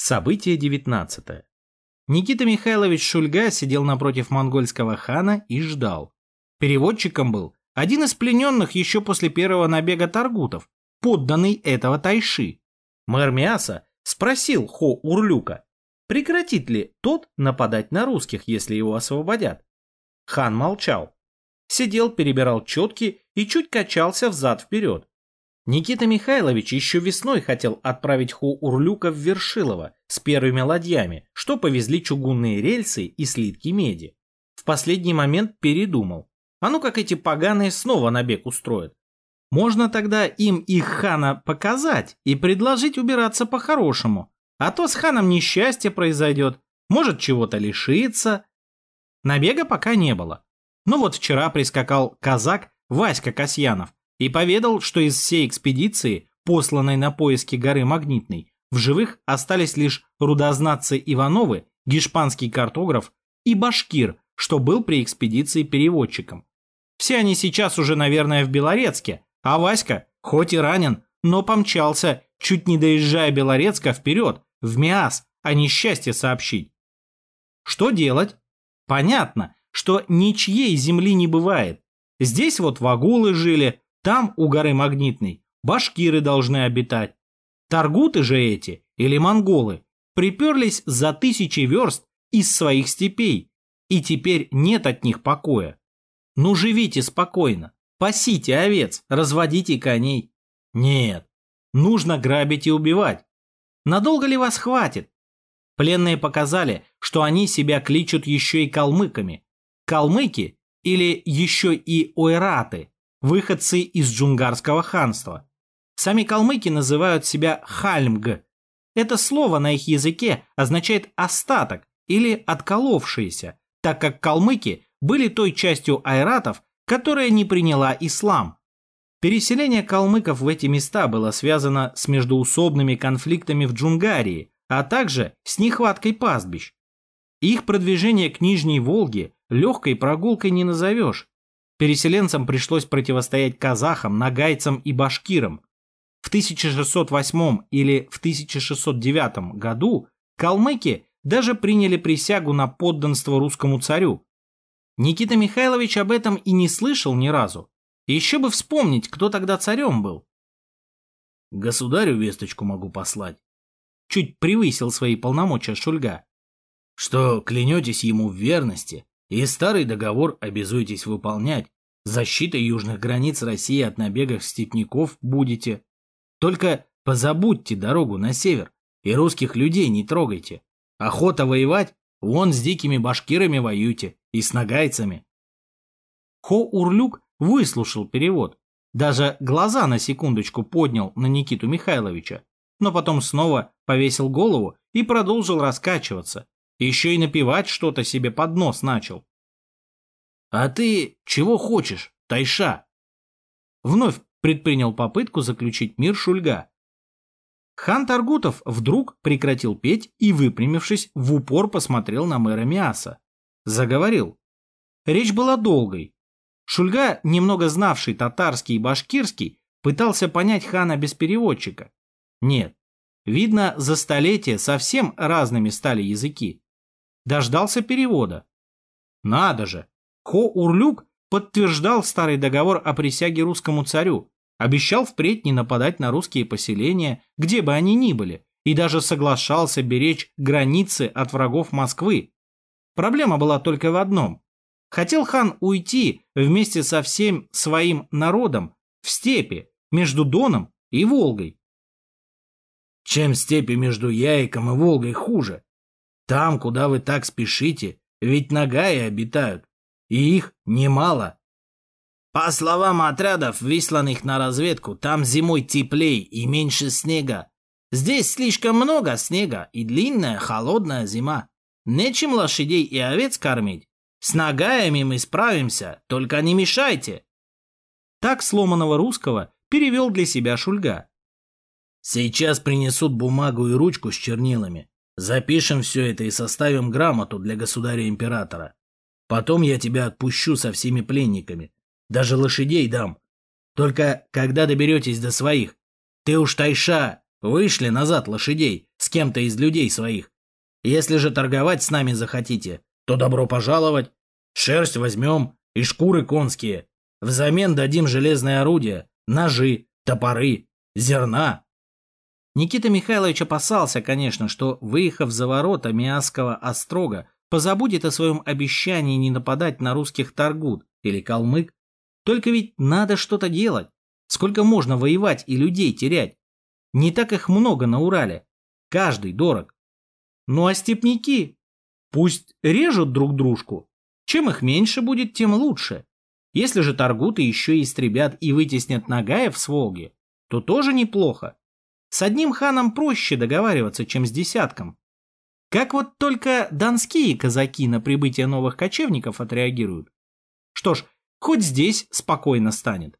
Событие 19. Никита Михайлович Шульга сидел напротив монгольского хана и ждал. Переводчиком был один из плененных еще после первого набега таргутов, подданный этого тайши. Мэр Миаса спросил Хо Урлюка, прекратит ли тот нападать на русских, если его освободят. Хан молчал. Сидел, перебирал четки и чуть качался взад-вперед. Никита Михайлович еще весной хотел отправить Ху Урлюка в Вершилово с первыми ладьями, что повезли чугунные рельсы и слитки меди. В последний момент передумал. А ну как эти поганые снова набег устроят. Можно тогда им их хана показать и предложить убираться по-хорошему. А то с ханом несчастье произойдет, может чего-то лишиться. Набега пока не было. Но вот вчера прискакал казак Васька Касьянов и поведал, что из всей экспедиции, посланной на поиски горы Магнитной, в живых остались лишь рудознатцы Ивановы, гешпанский картограф и башкир, что был при экспедиции переводчиком. Все они сейчас уже, наверное, в Белорецке, а Васька, хоть и ранен, но помчался, чуть не доезжая Белорецка вперед, в Миас, о несчастье сообщить. Что делать? Понятно, что ничьей земли не бывает. Здесь вот вагулы жили, там, у горы Магнитной, башкиры должны обитать. Таргуты же эти, или монголы, приперлись за тысячи верст из своих степей, и теперь нет от них покоя. Ну живите спокойно, пасите овец, разводите коней. Нет, нужно грабить и убивать. Надолго ли вас хватит? Пленные показали, что они себя кличут еще и калмыками. Калмыки или еще и ойраты выходцы из джунгарского ханства. Сами калмыки называют себя хальмг. Это слово на их языке означает «остаток» или «отколовшиеся», так как калмыки были той частью айратов, которая не приняла ислам. Переселение калмыков в эти места было связано с междуусобными конфликтами в Джунгарии, а также с нехваткой пастбищ. Их продвижение к Нижней Волге легкой прогулкой не назовешь, Переселенцам пришлось противостоять казахам, нагайцам и башкирам. В 1608 или в 1609 году калмыки даже приняли присягу на подданство русскому царю. Никита Михайлович об этом и не слышал ни разу. Еще бы вспомнить, кто тогда царем был. Государю весточку могу послать. Чуть превысил свои полномочия Шульга. Что клянетесь ему в верности, и старый договор обязуетесь выполнять. Защитой южных границ России от набегов степняков будете. Только позабудьте дорогу на север и русских людей не трогайте. Охота воевать, вон с дикими башкирами воюйте и с нагайцами. Хо Урлюк выслушал перевод. Даже глаза на секундочку поднял на Никиту Михайловича, но потом снова повесил голову и продолжил раскачиваться, еще и напевать что-то себе под нос начал. «А ты чего хочешь, Тайша?» Вновь предпринял попытку заключить мир Шульга. Хан Таргутов вдруг прекратил петь и, выпрямившись, в упор посмотрел на мэра Миаса. Заговорил. Речь была долгой. Шульга, немного знавший татарский и башкирский, пытался понять хана без переводчика. Нет, видно, за столетия совсем разными стали языки дождался перевода. Надо же! Хо Урлюк подтверждал старый договор о присяге русскому царю, обещал впредь не нападать на русские поселения, где бы они ни были, и даже соглашался беречь границы от врагов Москвы. Проблема была только в одном. Хотел хан уйти вместе со всем своим народом в степи между Доном и Волгой. Чем степи между Яиком и Волгой хуже? Там, куда вы так спешите, ведь нагаи обитают, и их немало. По словам отрядов, высланных на разведку, там зимой теплей и меньше снега. Здесь слишком много снега и длинная холодная зима. Нечем лошадей и овец кормить. С нагаями мы справимся, только не мешайте. Так сломанного русского перевел для себя Шульга. Сейчас принесут бумагу и ручку с чернилами. Запишем все это и составим грамоту для государя-императора. Потом я тебя отпущу со всеми пленниками. Даже лошадей дам. Только когда доберетесь до своих, ты уж, Тайша, Вышли назад лошадей с кем-то из людей своих. Если же торговать с нами захотите, то добро пожаловать. Шерсть возьмем и шкуры конские. Взамен дадим железные орудия, ножи, топоры, зерна. Никита Михайлович опасался, конечно, что, выехав за ворота Миасского острога, позабудет о своем обещании не нападать на русских Таргут или калмык. Только ведь надо что-то делать. Сколько можно воевать и людей терять? Не так их много на Урале. Каждый дорог. Ну а степняки? Пусть режут друг дружку. Чем их меньше будет, тем лучше. Если же Таргуты еще истребят и вытеснят Нагаев с Волги, то тоже неплохо. С одним ханом проще договариваться, чем с десятком. Как вот только донские казаки на прибытие новых кочевников отреагируют. Что ж, хоть здесь спокойно станет.